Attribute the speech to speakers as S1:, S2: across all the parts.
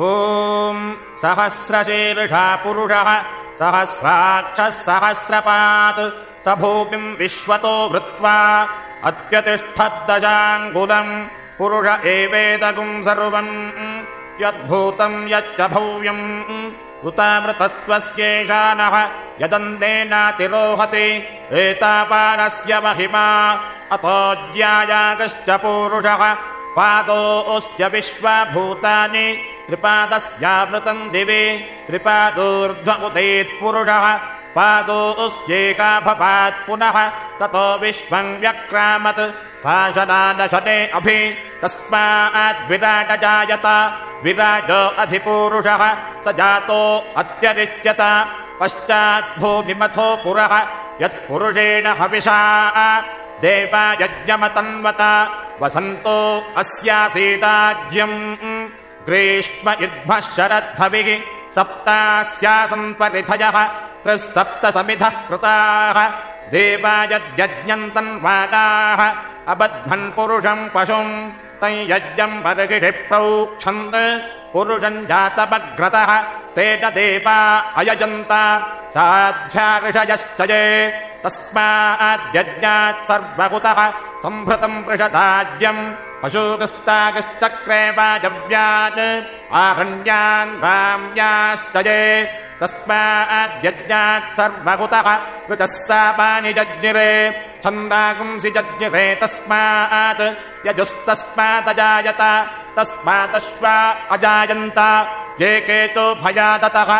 S1: ॐ सहस्रशीर्षा पुरुषः सहस्राक्षः सहस्रपात् स भूमिम् विश्वतो भृत्वा अत्यतिष्ठद्दशाङ्गुलम् पुरुष एवेदगुम् सर्वम् यद्भूतम् यच्च भव्यम् उतामृतत्वस्येषानः यदन्तेनातिरोहति एतापानस्य महिमा अतोऽज्यायागश्च पूरुषः पादोऽस्य विश्वभूतानि त्रिपादस्यामृतम् दिवि त्रिपादोर्ध्व उदेत् पुरुषः भवात् पुनः ततो विश्वम् व्यक्रामत् सा शनानशने अभि तस्माद्विराटजायत विराज अधिपूरुषः स जातो अत्यरिच्यत पश्चाद्भूमिमथो पुरः यत्पुरुषेण हविषा देवा यज्ञमतन्वत वसन्तो अस्यासीताज्यम् ग्रीष्म युद्भः शरद्धविः सप्तास्यासन् परिथयः त्रिसप्त समिधः कृताः देवा यद्यज्ञन्तन्वादाः अबध्वन् पुरुषम् पशुम् तम् यज्ञम् बर्हिषि प्रौक्षन्त् पुरुषम् जातपग्रतः तेन देवा अयजन्त साध्याऋषयश्च ये तस्माद्यज्ञात् सर्वकुतः सम्भृतम् पृषदाज्यम् पशुगस्तागश्चक्रे वाजव्यात् आहण्यान् राम्याश्च ये तस्माद्यज्ञात् सर्वकुतः ऋचः सापानि जज्ञिरे छन्दागुंसि जज्ञिरे तस्मात् यजुस्तस्मादजायत तस्मादश्वा अजायन्त। ये केतो भयादतः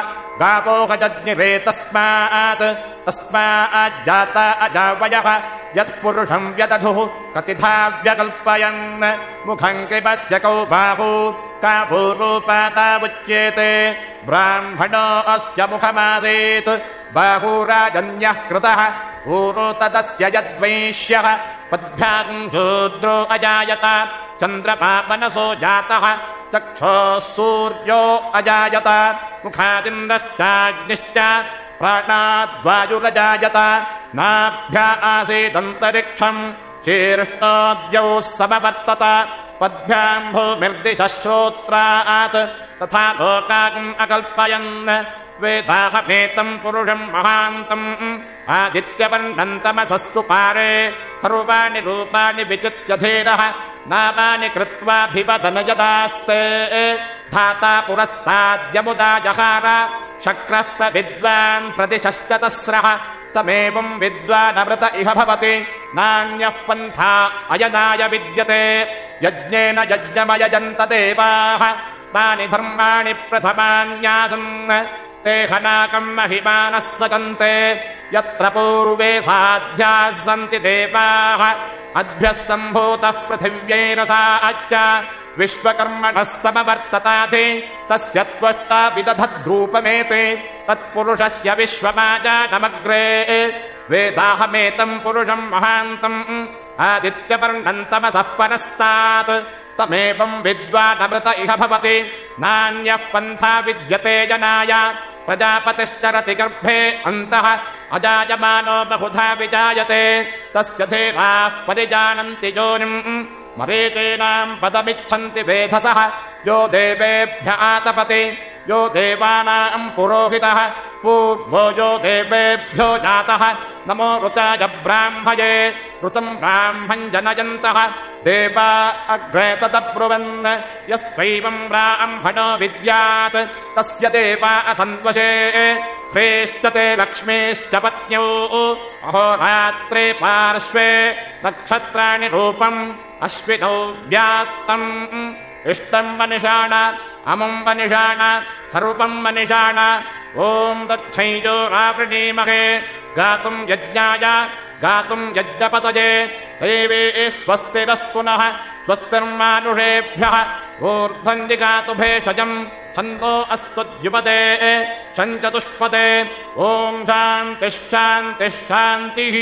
S1: गावोहजज्ञिरे तस्मात् तस्माज्जात अजावयः यत्पुरुषम् व्यदधुः कतिधा व्यकल्पयन् मुखम् कृपस्य कौ बाहु काभूरूपातावुच्येते। ब्राह्मणो अस्य मुखमासीत्। बाहुराजन्यः कृतः। ऊरो तदस्य यद्वैश्यः पद्भ्याम् शूद्रो अजायत। चन्द्रपापनसो जातः। चक्षोः सूर्यो अजायत। मुखादिन्द्रश्चाग्निश्च प्राणाद्वायुरजायत नाभ्या आसीदन्तरिक्षम्। शीर्ष्णोद्यौ समवर्तत। पद्भ्याम् भूमिर्दिशः श्रोत्रात् तथा लोकाकम् अकल्पयन्। वेदाहमेतम् पुरुषम् महान्तम्। आदित्यवर्णन्तमसस्तु पारे। सर्वाणि रूपाणि विचित्यधीरः नामानि कृत्वाभिवदन यदास्ते। धाता पुरस्ताद्यमुदा जहार शक्रः विद्वान् प्रतिशश्च तस्रः तमेवम् विद्वानमृत इह भवति। नान्यः पन्था अयनाय विद्यते। यज्ञेन यज्ञमयजन्त देवाः तानि धर्माणि प्रथमान्यासन्। ते हनाकम् महिमानः सचन्ते यत्र पूर्वे साध्याः सन्ति देवाः। अद्भ्यः सम्भूतः पृथिव्यैरसा अच्च विश्वकर्मणः तस्य त्वष्टा विदधद्रूपमेते तत्पुरुषस्य विश्वमाजानमग्रे। वेदाहमेतम् पुरुषम् महान्तम् आदित्यवर्णन्तमसः परस्तात् तमेवम् विद्वानमृत इह भवति नान्यः पन्था विद्यते जनाय प्रजापतिश्चरति गर्भे अन्तः अजायमानो बहुधा विजायते तस्य देवाः परिजानन्ति योनिम् मरीचीनाम् पदमिच्छन्ति वेधसः। यो देवेभ्य आतपति यो देवानाम् पुरोहितः। पूर्वो यो देवेभ्यो जातः। नमो ऋचाय ब्राह्मये ऋतम् ब्राह्मम् जनयन्तः। देवा अग्रे तदब्रुवन् यस्त्वैवम् ब्राह्मणो विद्यात्। तस्य देवा असन्वशे ह्रेश्चते लक्ष्मीश्च पत्न्यौ। अहोरात्रे पार्श्वे नक्षत्राणि रूपम् अश्विनौ व्यात्तम् इष्टम् मनिषाण अमुम् मनिषाण सर्वम् मनिषाण ॐ दक्षैजो रावृणीमहे गातुम् यज्ञाय गातुम् यज्ञपतये। देवे स्वस्तिरस्तुनः स्वस्तिर्मानुषेभ्यः ऊर्ध्वञ्जिगातु भेषजम्। छन्दो अस्तुद्युपदे शञ्चतुष्पदे। ॐ शान्तिः शान्तिः शान्तिः